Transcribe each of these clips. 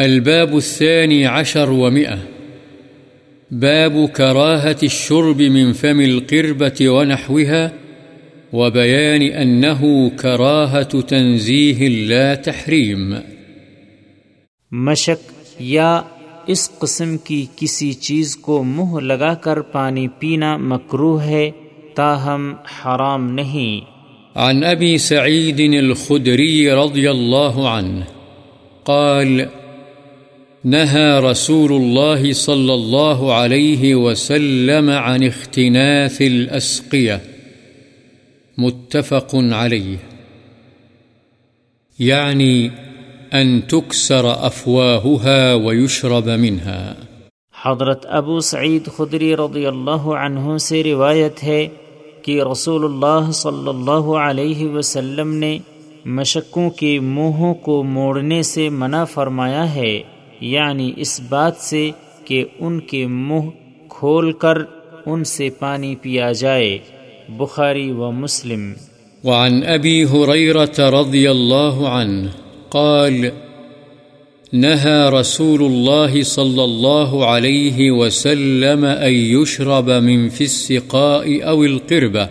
الباب الثاني عشر ومئة. باب كراهة الشرب من فم القربة ونحوها وبيان أنه كراهة تنزيه لا تحريم. مشک یا اس قسم کی کسی چیز کو منہ لگا کر پانی پینا مکروہ ہے تاہم حرام نہیں۔ عن أبي سعيد الخدري رضي الله عنه قال نهى رسول الله صلى الله عليه وسلم عن اختناث الأسقية. متفق عليه. يعني أن تكسر أفواهها ويشرب منها. حضرت ابو سعید خدری رضی اللہ عنہ سے روایت ہے کہ رسول اللہ صلی اللہ علیہ وسلم نے مشکوں کے منہوں کو موڑنے سے منع فرمایا ہے۔ یعنی اس بات سے کہ ان کے منہ کھول کر ان سے پانی پیا جائے، بخاری و مسلم۔ وعن أبي هريرة رضي الله عنه قال نهى رسول الله صلى الله عليه وسلم أن يشرب من في السقاء أو القربة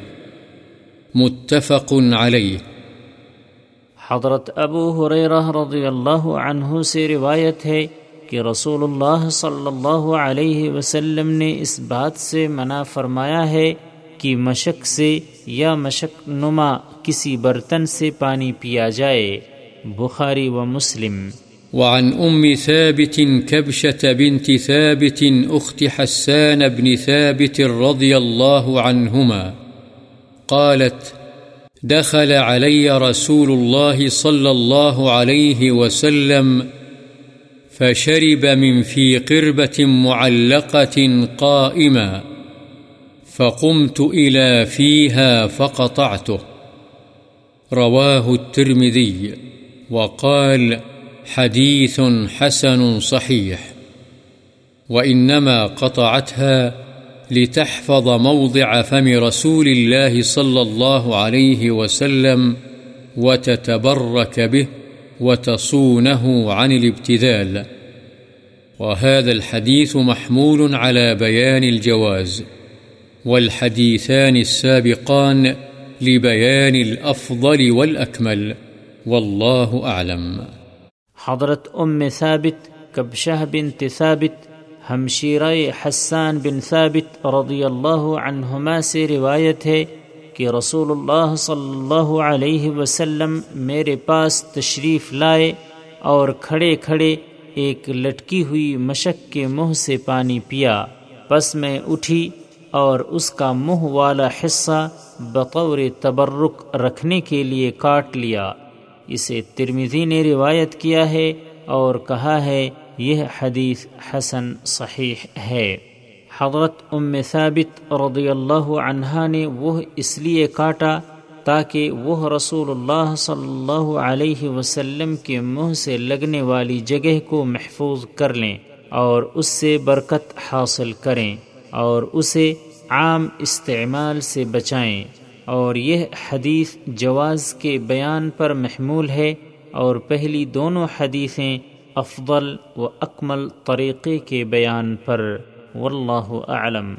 متفق عليه حضرت ابو حریرہ رضی اللہ عنہ سے روایت ہے کہ رسول اللہ صلی اللہ علیہ وسلم نے اس بات سے منع فرمایا ہے کہ مشک سے یا مشک نما کسی برتن سے پانی پیا جائے۔ بخاری و مسلم۔ وعن أم ثابت كبشة بنت ثابت أخت حسان بن ثابت رضي الله عنهما قالت دخل علي رسول الله صلى الله عليه وسلم فشرب من في قربة معلقة قائمة، فقمت إلى فيها فقطعته. رواه الترمذي، وقال حديث حسن صحيح، وإنما قطعتها لتحفظ موضع فم رسول الله صلى الله عليه وسلم وتتبرك به وتصونه عن الابتذال. وهذا الحديث محمول على بيان الجواز، والحديثان السابقان لبيان الأفضل والأكمل، والله أعلم. حضرت ام ثابت کبشہ بن ثابت ہمشیرہ حسان بن ثابت رضی اللہ عنہما سے روایت ہے کہ رسول اللہ صلی اللہ علیہ وسلم میرے پاس تشریف لائے اور کھڑے کھڑے ایک لٹکی ہوئی مشک کے منہ سے پانی پیا۔ پس میں اٹھی اور اس کا منہ والا حصہ بطور تبرک رکھنے کے لیے کاٹ لیا۔ اسے ترمیزی نے روایت کیا ہے اور کہا ہے یہ حدیث حسن صحیح ہے۔ حضرت ام ثابت رضی اللہ عنہا نے وہ اس لیے کاٹا تاکہ وہ رسول اللہ صلی اللہ علیہ وسلم کے منہ سے لگنے والی جگہ کو محفوظ کر لیں اور اس سے برکت حاصل کریں اور اسے عام استعمال سے بچائیں۔ اور یہ حدیث جواز کے بیان پر محمول ہے اور پہلی دونوں حدیثیں افضل و اکمل طریقے کے بیان پر واللہ اعلم۔